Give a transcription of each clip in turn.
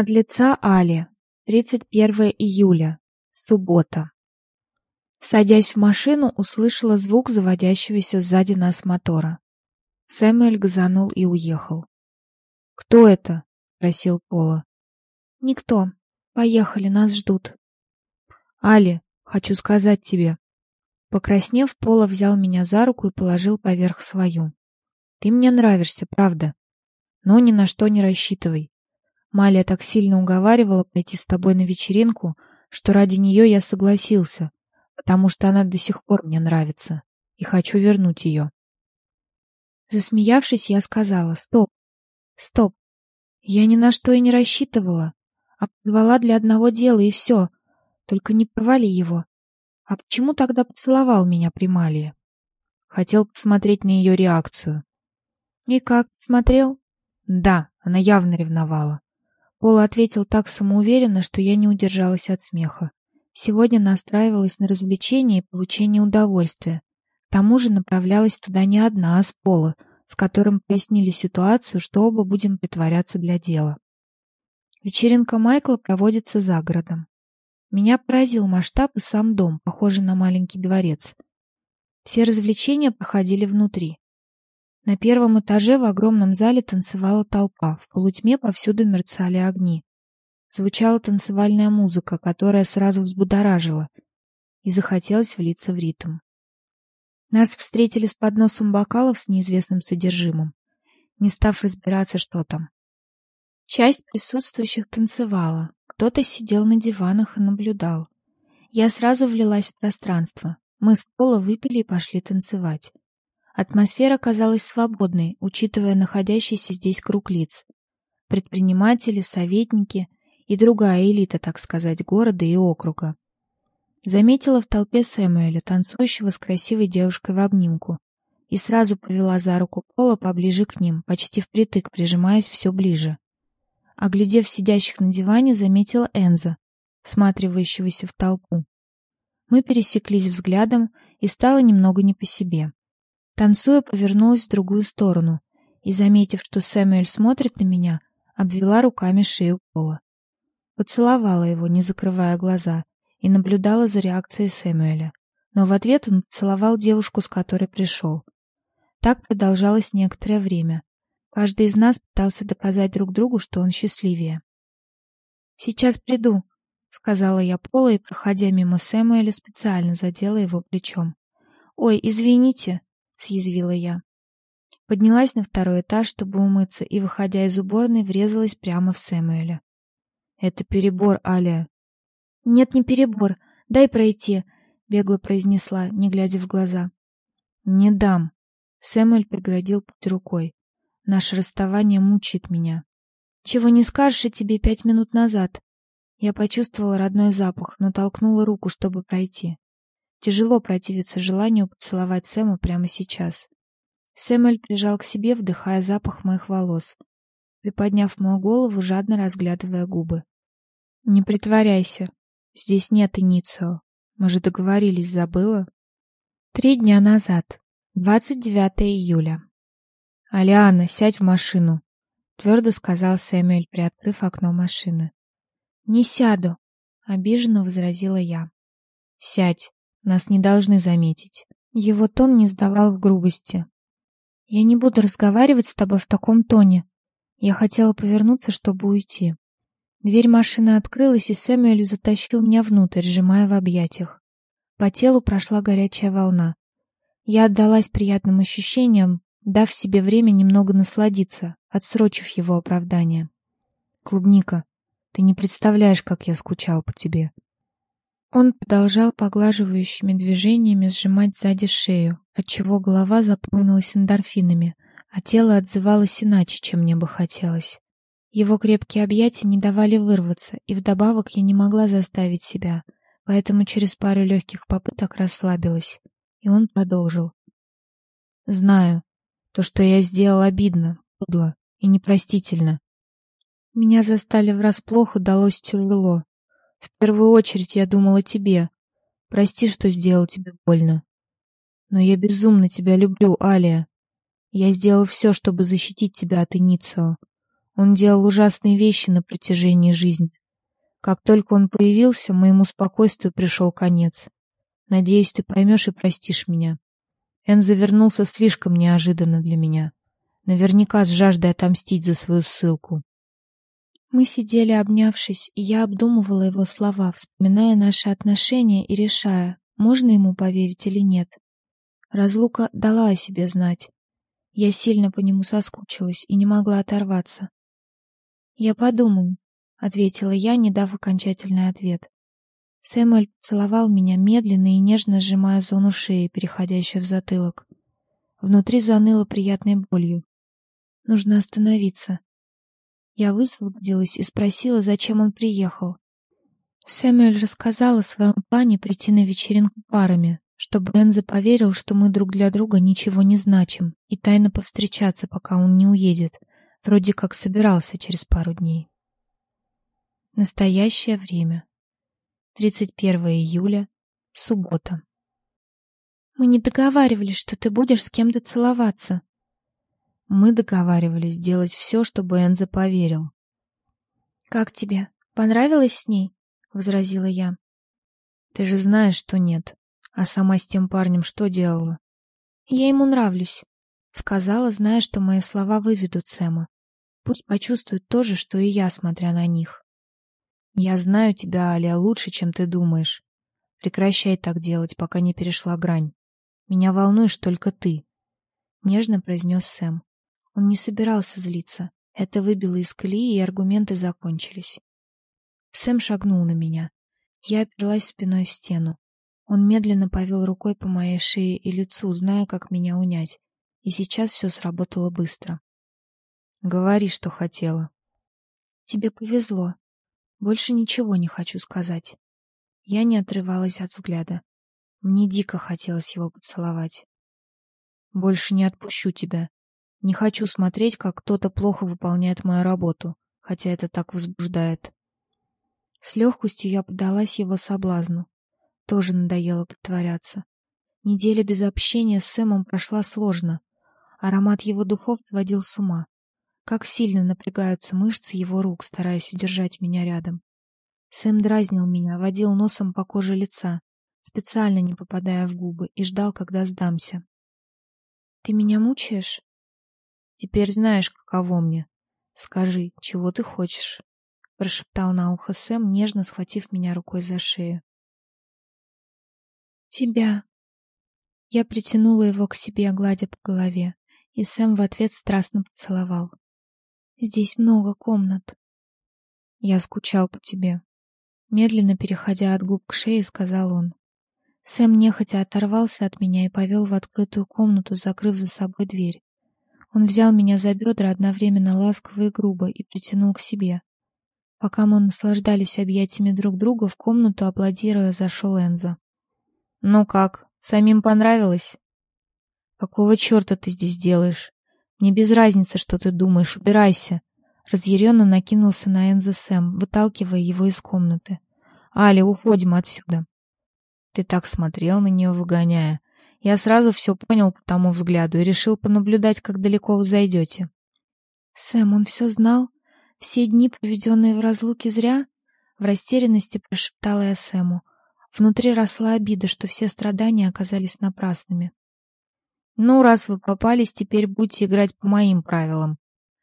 От лица Али. 31 июля. Суббота. Садясь в машину, услышала звук заводящегося сзади нас мотора. Сэмюэль газанул и уехал. «Кто это?» — просил Пола. «Никто. Поехали, нас ждут». «Али, хочу сказать тебе». Покраснев, Пола взял меня за руку и положил поверх свою. «Ты мне нравишься, правда. Но ни на что не рассчитывай. Малия так сильно уговаривала пойти с тобой на вечеринку, что ради нее я согласился, потому что она до сих пор мне нравится, и хочу вернуть ее. Засмеявшись, я сказала «Стоп! Стоп! Я ни на что и не рассчитывала, а позвала для одного дела, и все. Только не провали его. А почему тогда поцеловал меня при Малии?» Хотел посмотреть на ее реакцию. «И как, смотрел?» «Да, она явно ревновала. Пола ответил так самоуверенно, что я не удержалась от смеха. Сегодня настраивалась на развлечение и получение удовольствия. К тому же направлялась туда не одна, а с Пола, с которым пояснили ситуацию, что оба будем притворяться для дела. Вечеринка Майкла проводится за городом. Меня поразил масштаб и сам дом, похожий на маленький дворец. Все развлечения проходили внутри. На первом этаже в огромном зале танцевала толпа, в полутьме повсюду мерцали огни. Звучала танцевальная музыка, которая сразу взбудоражила, и захотелось влиться в ритм. Нас встретили с подносом бокалов с неизвестным содержимым, не став разбираться, что там. Часть присутствующих танцевала, кто-то сидел на диванах и наблюдал. Я сразу влилась в пространство. Мы с Пола выпили и пошли танцевать. Атмосфера казалась свободной, учитывая находящийся здесь круг лиц. Предприниматели, советники и другая элита, так сказать, города и округа. Заметила в толпе Сэмуэля, танцующего с красивой девушкой в обнимку, и сразу повела за руку Пола поближе к ним, почти впритык, прижимаясь все ближе. Оглядев сидящих на диване, заметила Энза, всматривающегося в толпу. Мы пересеклись взглядом, и стало немного не по себе. Танцуя, повернулась в другую сторону и, заметив, что Сэмюэль смотрит на меня, обвела руками шею Пола. Поцеловала его, не закрывая глаза, и наблюдала за реакцией Сэмюэля. Но в ответ он поцеловал девушку, с которой пришел. Так продолжалось некоторое время. Каждый из нас пытался доказать друг другу, что он счастливее. «Сейчас приду», — сказала я Пола и, проходя мимо Сэмуэля, специально задела его плечом. «Ой, извините», съязвила я. Поднялась на второй этаж, чтобы умыться, и, выходя из уборной, врезалась прямо в Сэмюэля. «Это перебор, Аля». «Нет, не перебор. Дай пройти», — бегло произнесла, не глядя в глаза. «Не дам». Сэмюэль преградил путь рукой. «Наше расставание мучает меня». «Чего не скажешь о тебе пять минут назад?» Я почувствовала родной запах, но толкнула руку, чтобы пройти. Тяжело противиться желанию поцеловать Сэма прямо сейчас. Сэмэль прижал к себе, вдыхая запах моих волос, приподняв мою голову, жадно разглядывая губы. «Не притворяйся. Здесь нет Иницио. Мы же договорились, забыла?» Три дня назад. 29 июля. «Алиана, сядь в машину», — твердо сказал Сэмюэль, приоткрыв окно машины. «Не сяду», — обиженно возразила я. «Сядь», нас не должны заметить. Его тон не сдавал в грубости. Я не буду разговаривать с тобой в таком тоне. Я хотела повернуться, чтобы уйти. Дверь машины открылась, и Сэмюэль затащил меня внутрь, сжимая в объятиях. По телу прошла горячая волна. Я отдалась приятным ощущениям, дав себе время немного насладиться, отсрочив его оправдание. «Клубника, ты не представляешь, как я скучал по тебе», он продолжал поглаживающими движениями сжимать сзади шею, отчего голова заполнилась эндорфинами, а тело отзывалось иначе, чем мне бы хотелось. Его крепкие объятия не давали вырваться, и вдобавок я не могла заставить себя, поэтому через пару легких попыток расслабилась. И он продолжил. «Знаю, то, что я сделал, обидно, подло и непростительно. Меня застали врасплох и далось тяжело. В первую очередь я думала о тебе. Прости, что сделал тебе больно. Но я безумно тебя люблю, Алия. Я сделал все, чтобы защитить тебя от Иницио. Он делал ужасные вещи на протяжении жизни. Как только он появился, моему спокойствию пришел конец. Надеюсь, ты поймешь и простишь меня. Энзо вернулся слишком неожиданно для меня. Наверняка с жаждой отомстить за свою ссылку. Мы сидели, обнявшись, и я обдумывала его слова, вспоминая наши отношения и решая, можно ему поверить или нет. Разлука дала о себе знать. Я сильно по нему соскучилась и не могла оторваться. «Я подумаю», — ответила я, не дав окончательный ответ. Сэмюэль поцеловал меня медленно и нежно сжимая зону шеи, переходящую в затылок. Внутри заныло приятной болью. Нужно остановиться. Я высвободилась и спросила, зачем он приехал. Сэмюэль рассказал о своем плане прийти на вечеринку парами, чтобы Энзо поверил, что мы друг для друга ничего не значим, и тайно повстречаться, пока он не уедет, Вроде как собирался через пару дней. Настоящее время. 31 июля, суббота. Мы не договаривались, что ты будешь с кем-то целоваться. Мы договаривались делать все, чтобы Энза поверил. Как тебе? Понравилось с ней? возразила я. Ты же знаешь, что нет. А сама с тем парнем что делала? Я ему нравлюсь. Сказала, зная, что мои слова выведут Сэма. Пусть почувствует то же, что и я, смотря на них. Я знаю тебя, Алия, лучше, чем ты думаешь. Прекращай так делать, пока не перешла грань. Меня волнуешь только ты. Нежно произнес Сэм. Он не собирался злиться. Это выбило из колеи, и аргументы закончились. Сэм шагнул на меня. Я оперлась спиной в стену. Он медленно повел рукой по моей шее и лицу, зная, как меня унять и сейчас все сработало быстро. Говори, что хотела. Тебе повезло. Больше ничего не хочу сказать. Я не отрывалась от взгляда. Мне дико хотелось его поцеловать. Больше не отпущу тебя. Не хочу смотреть, как кто-то плохо выполняет мою работу, хотя это так возбуждает. С легкостью я подалась его соблазну. Тоже надоело притворяться. Неделя без общения с Сэмом прошла сложно. Аромат его духов сводил с ума. Как сильно напрягаются мышцы его рук, стараясь удержать меня рядом. Сэм дразнил меня, водил носом по коже лица, специально не попадая в губы, и ждал, когда сдамся. «Ты меня мучаешь?» «Теперь знаешь, каково мне. Скажи, чего ты хочешь?» прошептал на ухо Сэм, нежно схватив меня рукой за шею. «Тебя». Я притянула его к себе, гладя по голове и Сэм в ответ страстно поцеловал. Здесь много комнат. Я скучал по тебе. Медленно переходя от губ к шее, сказал он. Сэм нехотя оторвался от меня и повел в открытую комнату, закрыв за собой дверь. Он взял меня за бедра одновременно ласково и грубо и притянул к себе. Пока мы наслаждались объятиями друг друга, в комнату, аплодируя, зашел Энзо. «Ну как, самим понравилось?» Какого черта ты здесь делаешь? Мне без разницы, что ты думаешь, убирайся. Разъяренно накинулся на Энза Сэм, выталкивая его из комнаты. Али, уходим отсюда. Ты так смотрел на нее, выгоняя. Я сразу все понял по тому взгляду и решил понаблюдать, как далеко вы зайдете. Сэм, он все знал? Все дни, проведенные в разлуке, зря? В растерянности прошептала я Сэму. Внутри росла обида, что все страдания оказались напрасными. Ну, раз вы попались, теперь будете играть по моим правилам,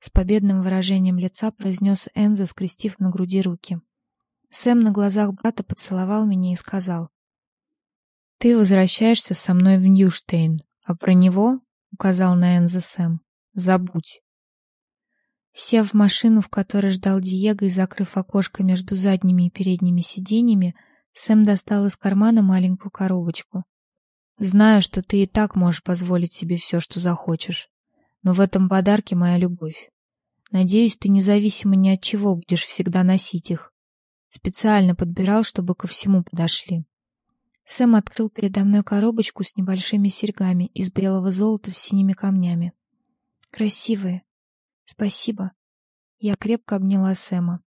с победным выражением лица произнес Энза, скрестив на груди руки. Сэм на глазах брата поцеловал меня и сказал: "Ты возвращаешься со мной в Ньюштейн, а про него, указал на Энза забудь". Сев в машину, в которой ждал Диего и закрыв окошко между задними и передними сиденьями, Сэм достал из кармана маленькую коробочку. Знаю, что ты и так можешь позволить себе все, что захочешь, но в этом подарке моя любовь. Надеюсь, ты независимо ни от чего будешь всегда носить их. Специально подбирал, чтобы ко всему подошли. Сэм открыл передо мной коробочку с небольшими серьгами из белого золота с синими камнями. Красивые. Спасибо. Я крепко обняла Сэма.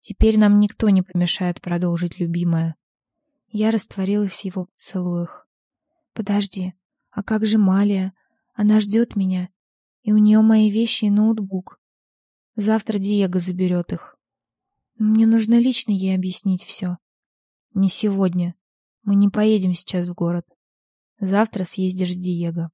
Теперь нам никто не помешает продолжить, любимая. Я растворилась в его поцелуях. Подожди, а как же Малия? Она ждет меня, и у нее мои вещи и ноутбук. Завтра Диего заберет их. Мне нужно лично ей объяснить все. Не сегодня. Мы не поедем сейчас в город. Завтра съездишь с Диего.